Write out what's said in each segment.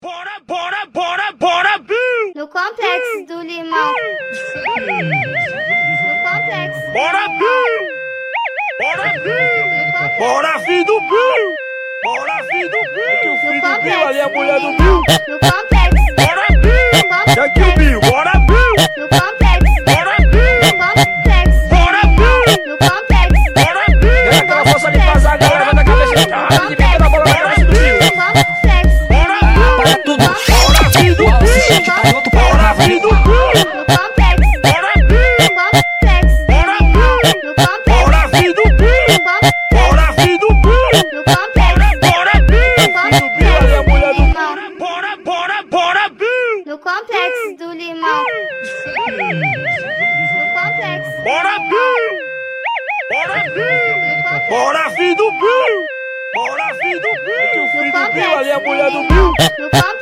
Bora, bora, bora, bora, Bill! No complexo do limão. No complexo. Bora. Bill! Bora, Bill! Bora, filho do Bill! Bora, filho do Bill! Que o filho do Bill ali é a mulher do Bill! No complexo. complexo do limão. No complexo. Bora, Bill! Bora, Bill! Bora, filho do Bill! Bora, filho do Pio! O filho do Bill ali é a mulher do Bill! No Pio!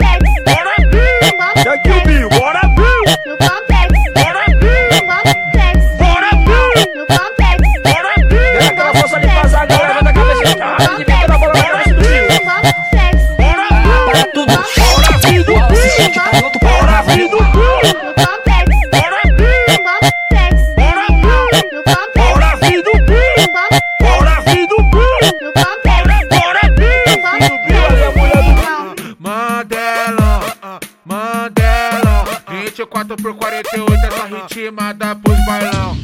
24 por 48 é só ritmada pros bailão.